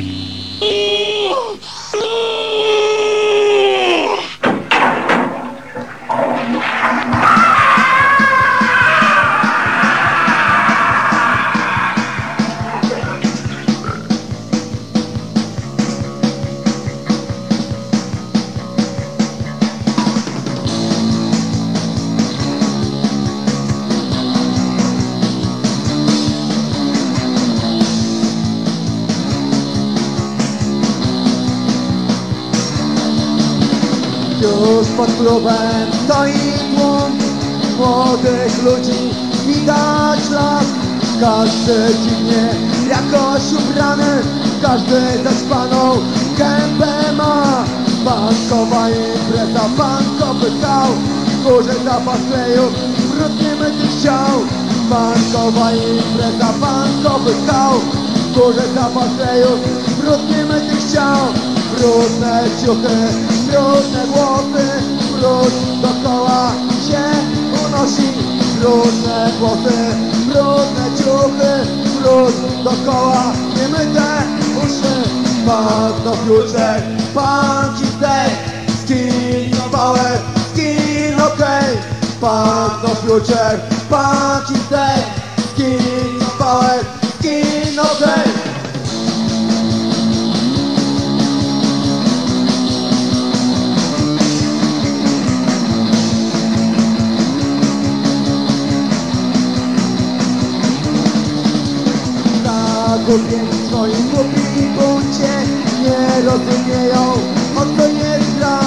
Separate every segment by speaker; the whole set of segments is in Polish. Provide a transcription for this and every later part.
Speaker 1: you. Już pod klubem stoi tłum młodych ludzi. Widać las, każdy dziwnie jakoś ubrany. Każdy zaćpaną gębę ma. Bankowa impreza, bankowy hał. Górze zapas kleju, brudnie myty chciał Bankowa impreza, bankowy hał. Górze zapas kleju, brudnie myty chciał Brudne ciuchy, brudne włosy Brud dookoła się unosi. Brudne włosy, brudne ciuchy Brud dookoła niemyte uszy Pan to future, pan ci zdech Skin power, skin okej Pan to future, pan Zagubieni w swoim głupim buncie Nie rozumieją o co jest gra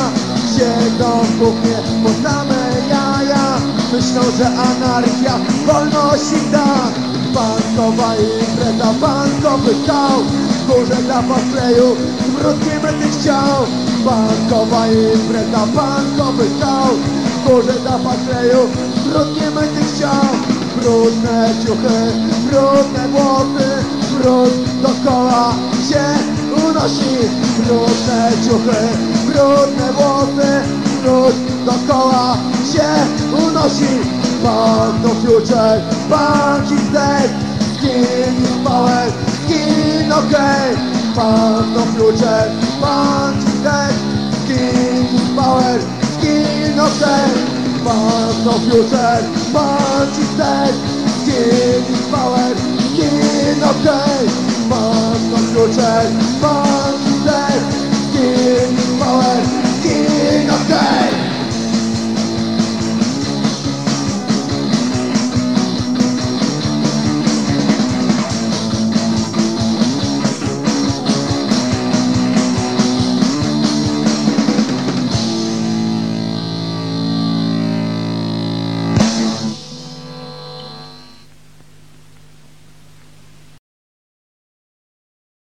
Speaker 1: Siedzą w kuchnie po same jaja. Myślą, że anarchia wolności da. Bankowa impreza, bankowy stał górze zapas kleju, brudnie będę chciał. Bankowa impreza, bankowy stał górze zapas kleju, brudnie będę chciał. Brudne ciuchy, brudne włosy Brud dookoła się unosi. Brudne ciuchy, brudne włosy Brud dookoła się unosi. Pan to future, pan ci zdech Skin power, skin okej. Pan to future, pan ci zdech Skin power, skin okej. Pan to future, pan ci zdech Skin power tight.